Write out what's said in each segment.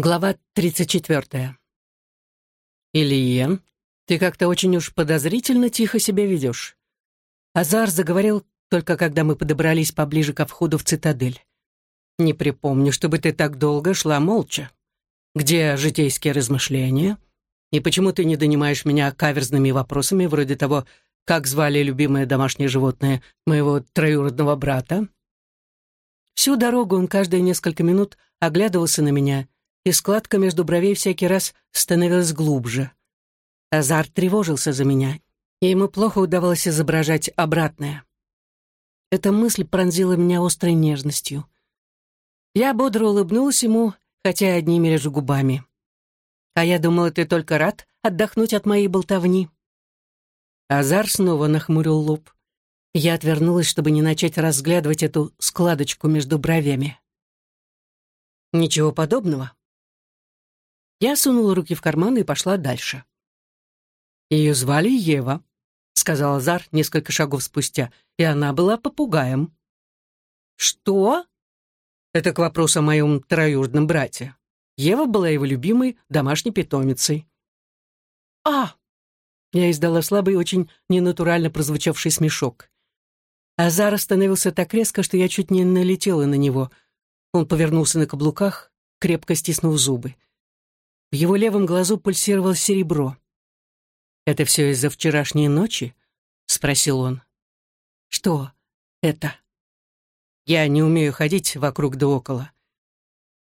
Глава 34. «Ильен, ты как-то очень уж подозрительно тихо себя ведешь». Азар заговорил только когда мы подобрались поближе ко входу в цитадель. «Не припомню, чтобы ты так долго шла молча. Где житейские размышления? И почему ты не донимаешь меня каверзными вопросами, вроде того, как звали любимое домашнее животное моего троюродного брата?» Всю дорогу он каждые несколько минут оглядывался на меня — и складка между бровей всякий раз становилась глубже. Азар тревожился за меня, и ему плохо удавалось изображать обратное. Эта мысль пронзила меня острой нежностью. Я бодро улыбнулась ему, хотя одними лишь губами. «А я думала, ты только рад отдохнуть от моей болтовни». Азар снова нахмурил лоб. Я отвернулась, чтобы не начать разглядывать эту складочку между бровями. «Ничего подобного. Я сунула руки в карманы и пошла дальше. «Ее звали Ева», — сказал Азар несколько шагов спустя, «и она была попугаем». «Что?» Это к вопросу о моем троюродном брате. Ева была его любимой домашней питомицей. «А!» Я издала слабый, очень ненатурально прозвучавший смешок. Азар остановился так резко, что я чуть не налетела на него. Он повернулся на каблуках, крепко стиснув зубы. В его левом глазу пульсировало серебро. «Это все из-за вчерашней ночи?» — спросил он. «Что это?» «Я не умею ходить вокруг да около».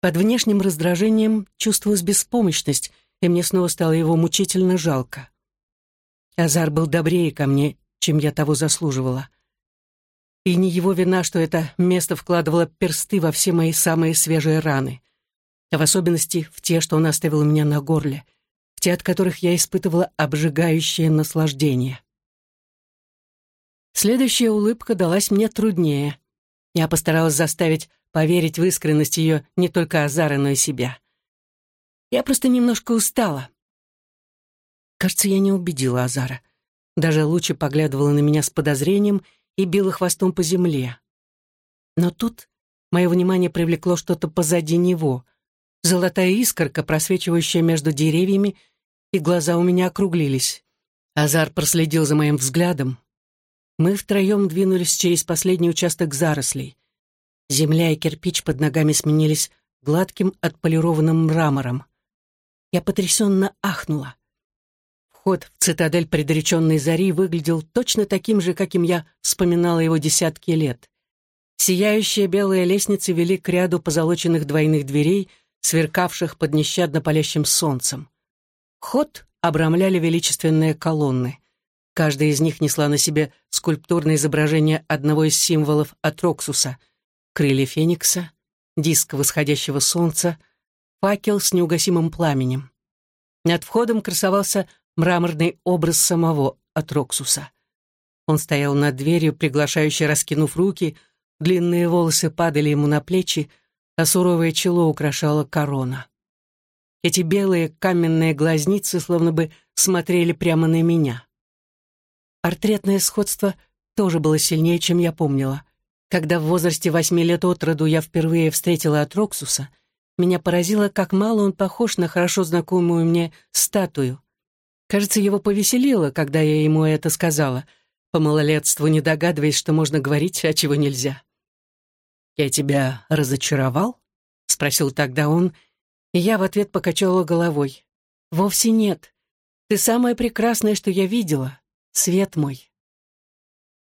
Под внешним раздражением чувствовалась беспомощность, и мне снова стало его мучительно жалко. Азар был добрее ко мне, чем я того заслуживала. И не его вина, что это место вкладывало персты во все мои самые свежие раны а в особенности в те, что он оставил у меня на горле, в те, от которых я испытывала обжигающее наслаждение. Следующая улыбка далась мне труднее. Я постаралась заставить поверить в искренность ее не только Азара, но и себя. Я просто немножко устала. Кажется, я не убедила Азара. Даже лучше поглядывала на меня с подозрением и била хвостом по земле. Но тут мое внимание привлекло что-то позади него — золотая искорка, просвечивающая между деревьями, и глаза у меня округлились. Азар проследил за моим взглядом. Мы втроем двинулись через последний участок зарослей. Земля и кирпич под ногами сменились гладким отполированным мрамором. Я потрясенно ахнула. Вход в цитадель предреченной зари выглядел точно таким же, каким я вспоминала его десятки лет. Сияющие белые лестницы вели к ряду позолоченных двойных дверей — сверкавших под нещадно палящим солнцем. Ход обрамляли величественные колонны. Каждая из них несла на себе скульптурное изображение одного из символов Атроксуса — крылья феникса, диск восходящего солнца, факел с неугасимым пламенем. Над входом красовался мраморный образ самого Атроксуса. Он стоял над дверью, приглашающе раскинув руки, длинные волосы падали ему на плечи, а суровое чело украшала корона. Эти белые каменные глазницы словно бы смотрели прямо на меня. Портретное сходство тоже было сильнее, чем я помнила. Когда в возрасте восьми лет от роду я впервые встретила Атроксуса, меня поразило, как мало он похож на хорошо знакомую мне статую. Кажется, его повеселило, когда я ему это сказала, по малолетству не догадываясь, что можно говорить, а чего нельзя. «Я тебя разочаровал?» — спросил тогда он, и я в ответ покачала головой. «Вовсе нет. Ты самое прекрасное, что я видела. Свет мой».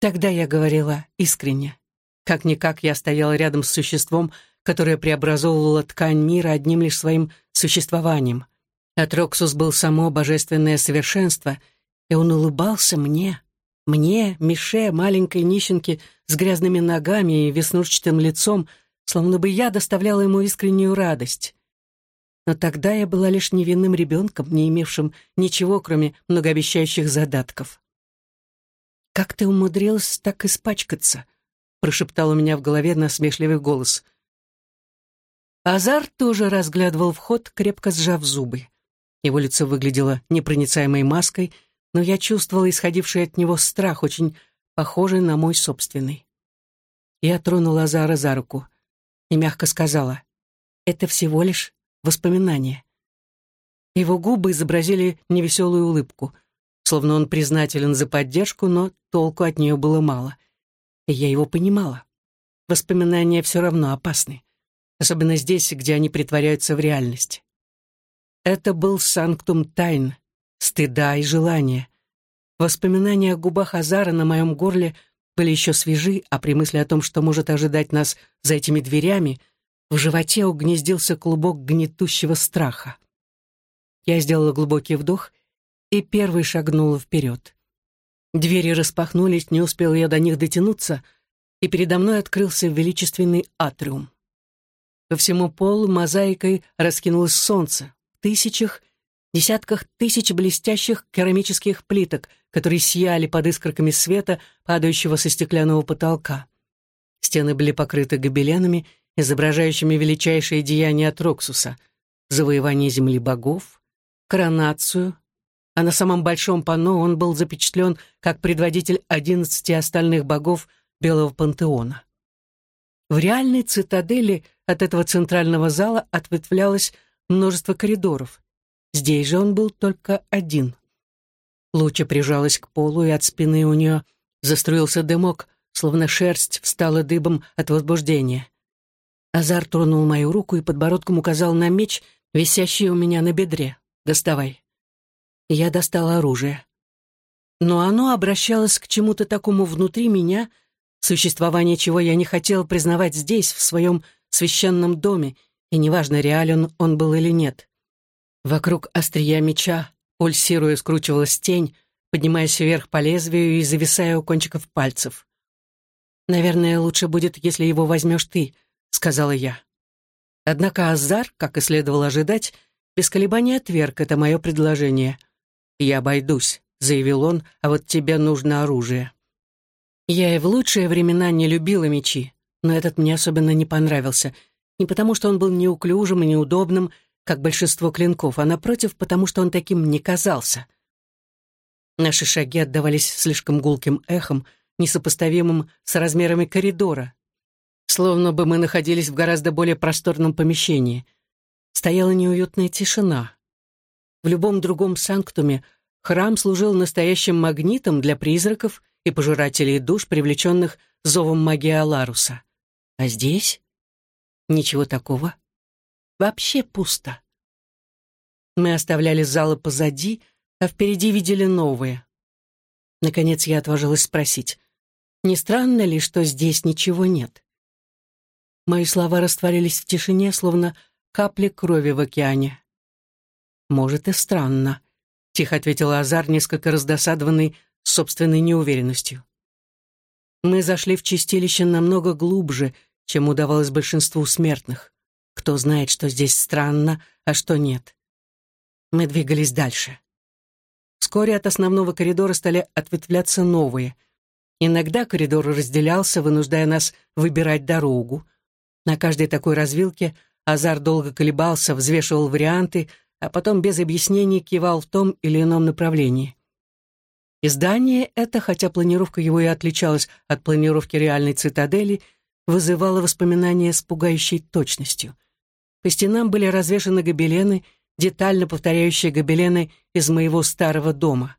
Тогда я говорила искренне. Как-никак я стояла рядом с существом, которое преобразовывало ткань мира одним лишь своим существованием. Атроксус был само божественное совершенство, и он улыбался мне, мне, Мише, маленькой нищенке с грязными ногами и веснушчатым лицом, словно бы я доставляла ему искреннюю радость. Но тогда я была лишь невинным ребенком, не имевшим ничего, кроме многообещающих задатков. «Как ты умудрилась так испачкаться?» — прошептал у меня в голове насмешливый голос. Азар тоже разглядывал вход, крепко сжав зубы. Его лицо выглядело непроницаемой маской — но я чувствовала исходивший от него страх, очень похожий на мой собственный. Я тронула Азара за руку и мягко сказала, «Это всего лишь воспоминание. Его губы изобразили невеселую улыбку, словно он признателен за поддержку, но толку от нее было мало. И я его понимала. Воспоминания все равно опасны, особенно здесь, где они притворяются в реальность. Это был санктум тайн, стыда и желания. Воспоминания о губах Азара на моем горле были еще свежи, а при мысли о том, что может ожидать нас за этими дверями, в животе угнездился клубок гнетущего страха. Я сделала глубокий вдох и первой шагнула вперед. Двери распахнулись, не успел я до них дотянуться, и передо мной открылся величественный атриум. По всему полу мозаикой раскинулось солнце, в тысячах, десятках тысяч блестящих керамических плиток, которые сияли под искорками света, падающего со стеклянного потолка. Стены были покрыты гобеленами, изображающими величайшие деяния Троксуса — завоевание земли богов, коронацию, а на самом большом панно он был запечатлен как предводитель одиннадцати остальных богов Белого пантеона. В реальной цитадели от этого центрального зала ответвлялось множество коридоров. Здесь же он был только один. Луча прижалась к полу, и от спины у нее заструился дымок, словно шерсть встала дыбом от возбуждения. Азар тронул мою руку и подбородком указал на меч, висящий у меня на бедре. «Доставай». Я достала оружие. Но оно обращалось к чему-то такому внутри меня, существование чего я не хотела признавать здесь, в своем священном доме, и неважно, реален он был или нет. Вокруг острия меча, пульсируя, скручивалась тень, поднимаясь вверх по лезвию и зависая у кончиков пальцев. «Наверное, лучше будет, если его возьмешь ты», — сказала я. Однако Азар, как и следовало ожидать, без колебаний отверг это мое предложение. «Я обойдусь», — заявил он, — «а вот тебе нужно оружие». Я и в лучшие времена не любила мечи, но этот мне особенно не понравился. Не потому, что он был неуклюжим и неудобным, как большинство клинков, а напротив, потому что он таким не казался. Наши шаги отдавались слишком гулким эхом, несопоставимым с размерами коридора, словно бы мы находились в гораздо более просторном помещении. Стояла неуютная тишина. В любом другом санктуме храм служил настоящим магнитом для призраков и пожирателей душ, привлеченных зовом магии Аларуса. А здесь ничего такого. Вообще пусто. Мы оставляли залы позади, а впереди видели новые. Наконец я отважилась спросить, не странно ли, что здесь ничего нет? Мои слова растворились в тишине, словно капли крови в океане. «Может, и странно», — тихо ответил Азар, несколько раздосадованный собственной неуверенностью. Мы зашли в чистилище намного глубже, чем удавалось большинству смертных. Кто знает, что здесь странно, а что нет. Мы двигались дальше. Вскоре от основного коридора стали ответвляться новые. Иногда коридор разделялся, вынуждая нас выбирать дорогу — на каждой такой развилке Азар долго колебался, взвешивал варианты, а потом без объяснений кивал в том или ином направлении. Издание это, хотя планировка его и отличалась от планировки реальной цитадели, вызывало воспоминания с пугающей точностью. По стенам были развешаны гобелены, детально повторяющие гобелены из моего старого дома.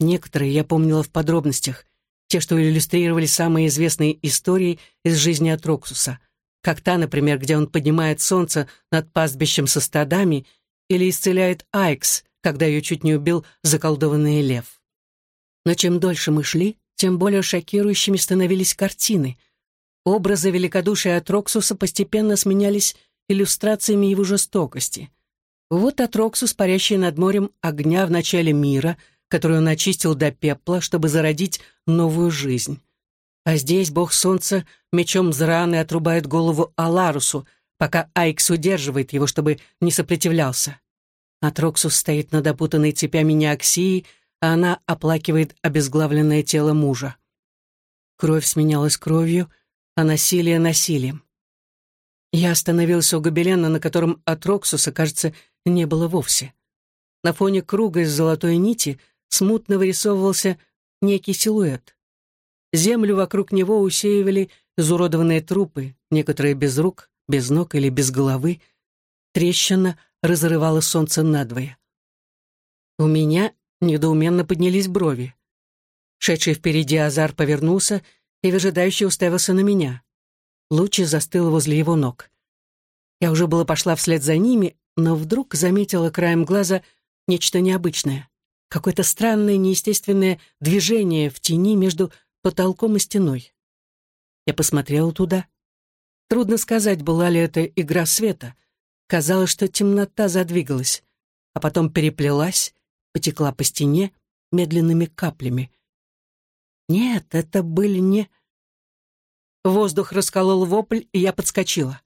Некоторые я помнила в подробностях, те, что иллюстрировали самые известные истории из жизни Атроксуса как та, например, где он поднимает солнце над пастбищем со стадами или исцеляет Айкс, когда ее чуть не убил заколдованный лев. Но чем дольше мы шли, тем более шокирующими становились картины. Образы великодушия Атроксуса постепенно сменялись иллюстрациями его жестокости. Вот Атроксус, парящий над морем огня в начале мира, который он очистил до пепла, чтобы зародить новую жизнь. А здесь бог солнца мечом Зраны отрубает голову Аларусу, пока Айкс удерживает его, чтобы не сопротивлялся. Атроксус стоит над опутанной цепями Неоксии, а она оплакивает обезглавленное тело мужа. Кровь сменялась кровью, а насилие — насилием. Я остановился у гобелена, на котором Атроксуса, кажется, не было вовсе. На фоне круга из золотой нити смутно вырисовывался некий силуэт. Землю вокруг него усеивали изуродованные трупы, некоторые без рук, без ног или без головы. трещина разрывала солнце надвое. У меня недоуменно поднялись брови. Шедший впереди Азар повернулся и выжидающе уставился на меня. Лучи застыл возле его ног. Я уже было пошла вслед за ними, но вдруг заметила краем глаза нечто необычное. Какое-то странное, неестественное движение в тени между потолком и стеной. Я посмотрела туда. Трудно сказать, была ли это игра света. Казалось, что темнота задвигалась, а потом переплелась, потекла по стене медленными каплями. Нет, это были не... Воздух расколол вопль, и я подскочила.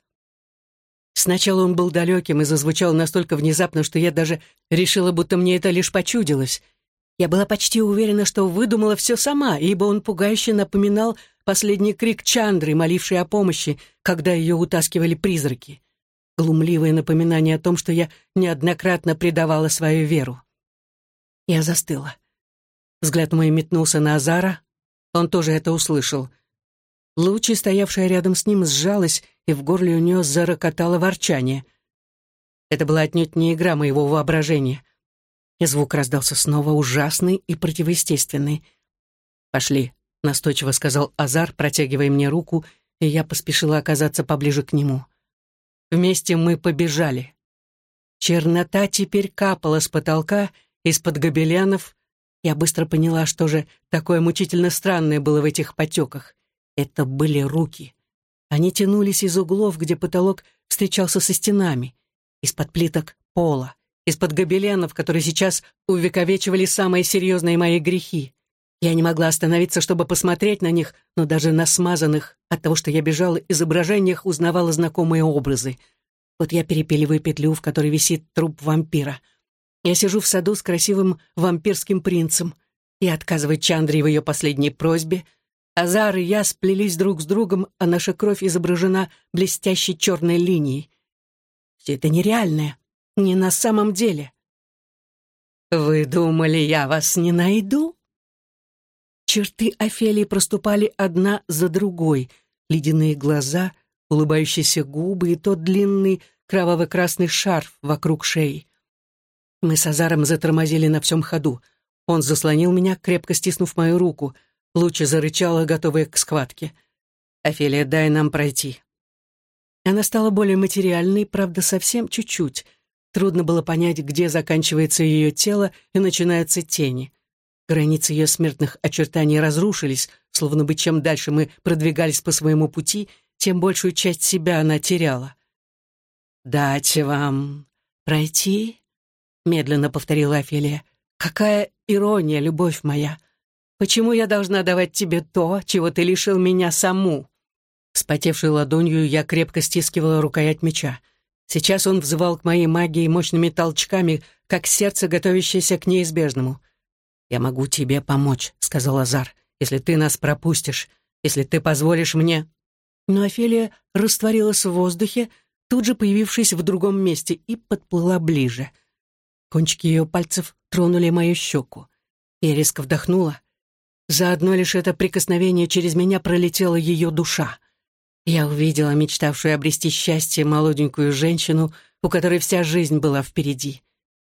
Сначала он был далеким и зазвучал настолько внезапно, что я даже решила, будто мне это лишь почудилось. Я была почти уверена, что выдумала все сама, ибо он пугающе напоминал последний крик Чандры, молившей о помощи, когда ее утаскивали призраки. Глумливое напоминание о том, что я неоднократно предавала свою веру. Я застыла. Взгляд мой метнулся на Азара. Он тоже это услышал. Лучи, стоявшая рядом с ним, сжалась, и в горле у нее зарокотало ворчание. Это была отнюдь не игра моего воображения. И звук раздался снова ужасный и противоестественный. «Пошли», — настойчиво сказал Азар, протягивая мне руку, и я поспешила оказаться поближе к нему. Вместе мы побежали. Чернота теперь капала с потолка, из-под гобеленов. Я быстро поняла, что же такое мучительно странное было в этих потеках. Это были руки. Они тянулись из углов, где потолок встречался со стенами, из-под плиток пола, из-под гобеленов, которые сейчас увековечивали самые серьезные мои грехи. Я не могла остановиться, чтобы посмотреть на них, но даже на смазанных, от того, что я бежала, изображениях узнавала знакомые образы. Вот я перепиливаю петлю, в которой висит труп вампира. Я сижу в саду с красивым вампирским принцем. Я отказываю Чандре в ее последней просьбе — Азар и я сплелись друг с другом, а наша кровь изображена блестящей черной линией. Все это нереальное, не на самом деле. «Вы думали, я вас не найду?» Черты Офелии проступали одна за другой. Ледяные глаза, улыбающиеся губы и тот длинный кроваво-красный шарф вокруг шеи. Мы с Азаром затормозили на всем ходу. Он заслонил меня, крепко стиснув мою руку — Луча зарычала, готовая к схватке. «Офелия, дай нам пройти». Она стала более материальной, правда, совсем чуть-чуть. Трудно было понять, где заканчивается ее тело и начинаются тени. Границы ее смертных очертаний разрушились, словно бы чем дальше мы продвигались по своему пути, тем большую часть себя она теряла. «Дать вам пройти?» — медленно повторила Офелия. «Какая ирония, любовь моя! Почему я должна давать тебе то, чего ты лишил меня саму?» Вспотевшей ладонью я крепко стискивала рукоять меча. Сейчас он взывал к моей магии мощными толчками, как сердце, готовящееся к неизбежному. «Я могу тебе помочь», — сказал Азар, «если ты нас пропустишь, если ты позволишь мне». Но Офелия растворилась в воздухе, тут же появившись в другом месте, и подплыла ближе. Кончики ее пальцев тронули мою щеку. Я резко вдохнула. За одно лишь это прикосновение через меня пролетела ее душа. Я увидела мечтавшую обрести счастье молоденькую женщину, у которой вся жизнь была впереди.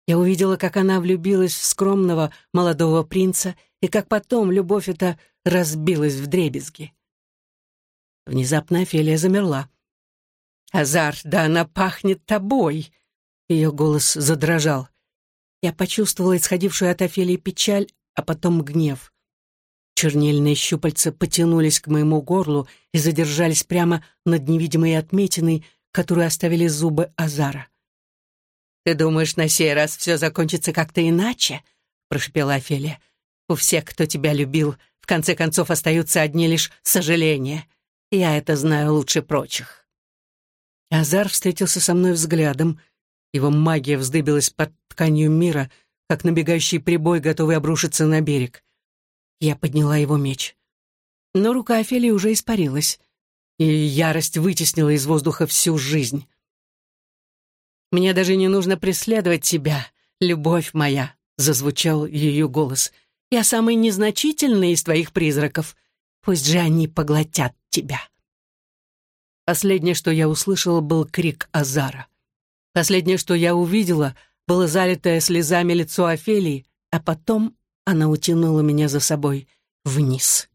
Я увидела, как она влюбилась в скромного молодого принца, и как потом любовь эта разбилась в дребезги. Внезапно Офелия замерла. «Азар, да она пахнет тобой!» Ее голос задрожал. Я почувствовала исходившую от Офелии печаль, а потом гнев. Чернильные щупальца потянулись к моему горлу и задержались прямо над невидимой отметиной, которую оставили зубы Азара. «Ты думаешь, на сей раз все закончится как-то иначе?» — прошепела Офелия. «У всех, кто тебя любил, в конце концов остаются одни лишь сожаления. Я это знаю лучше прочих». Азар встретился со мной взглядом. Его магия вздыбилась под тканью мира, как набегающий прибой, готовый обрушиться на берег. Я подняла его меч. Но рука Офелии уже испарилась, и ярость вытеснила из воздуха всю жизнь. «Мне даже не нужно преследовать тебя, любовь моя», — зазвучал ее голос. «Я самый незначительный из твоих призраков. Пусть же они поглотят тебя». Последнее, что я услышала, был крик Азара. Последнее, что я увидела, было залитое слезами лицо Офелии, а потом она утянула меня за собой вниз.